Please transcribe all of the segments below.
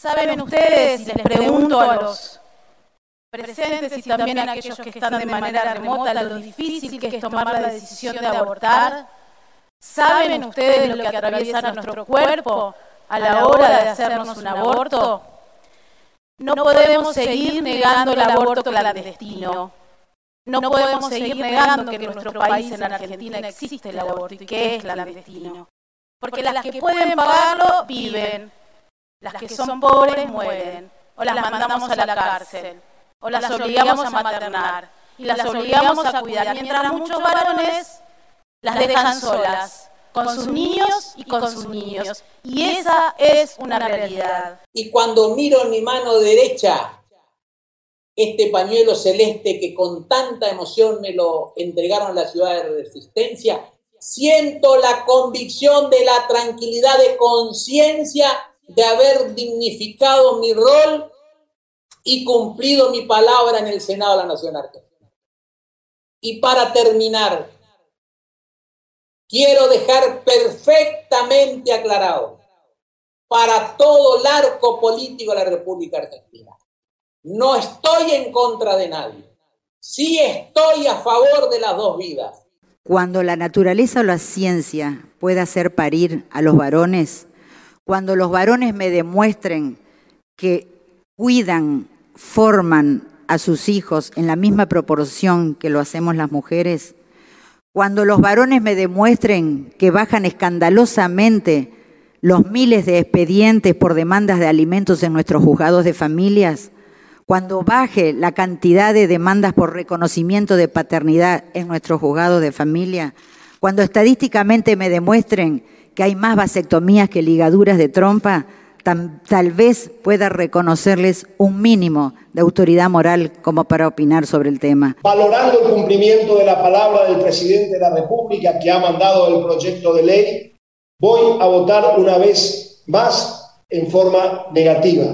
Saben ustedes, les pregunto a los presentes y también a aquellos que están de manera remota, lo difícil que es tomar la decisión de abortar. ¿Saben ustedes lo que atraviesa nuestro cuerpo a la hora de hacernos un aborto? No podemos seguir negando el aborto clandestino. No podemos seguir negando que en nuestro país, en Argentina, existe el aborto y que es clandestino. Porque las que pueden pagarlo viven, las que son pobres mueren, o las mandamos a la cárcel, o las obligamos a maternar, y las obligamos a cuidar, mientras muchos varones las dejan solas con sus niños y con sus niños. Y esa es una realidad. Y cuando miro en mi mano derecha este pañuelo celeste que con tanta emoción me lo entregaron a la ciudad de Resistencia, siento la convicción de la tranquilidad de conciencia de haber dignificado mi rol y cumplido mi palabra en el Senado de la Nación Argentina. Y para terminar, quiero dejar perfectamente aclarado para todo el arco político de la República Argentina. No estoy en contra de nadie. Sí estoy a favor de las dos vidas. Cuando la naturaleza o la ciencia pueda hacer parir a los varones, cuando los varones me demuestren que cuidan, forman a sus hijos en la misma proporción que lo hacemos las mujeres, cuando los varones me demuestren que bajan escandalosamente los miles de expedientes por demandas de alimentos en nuestros juzgados de familias, cuando baje la cantidad de demandas por reconocimiento de paternidad en nuestros juzgados de familia, cuando estadísticamente me demuestren que hay más vasectomías que ligaduras de trompa, tal vez pueda reconocerles un mínimo de autoridad moral como para opinar sobre el tema. Valorando el cumplimiento de la palabra del presidente de la República que ha mandado el proyecto de ley, voy a votar una vez más en forma negativa,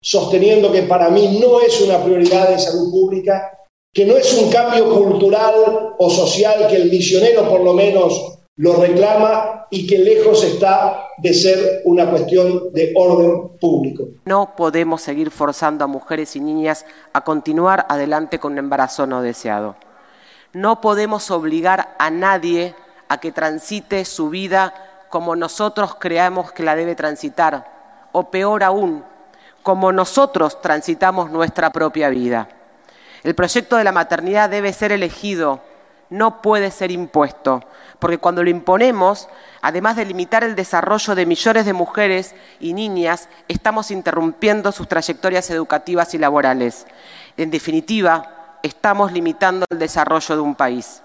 sosteniendo que para mí no es una prioridad de salud pública, que no es un cambio cultural o social que el misionero por lo menos lo reclama y que lejos está de ser una cuestión de orden público. No podemos seguir forzando a mujeres y niñas a continuar adelante con un embarazo no deseado. No podemos obligar a nadie a que transite su vida como nosotros creamos que la debe transitar, o peor aún, como nosotros transitamos nuestra propia vida. El proyecto de la maternidad debe ser elegido no puede ser impuesto, porque cuando lo imponemos, además de limitar el desarrollo de millones de mujeres y niñas, estamos interrumpiendo sus trayectorias educativas y laborales. En definitiva, estamos limitando el desarrollo de un país.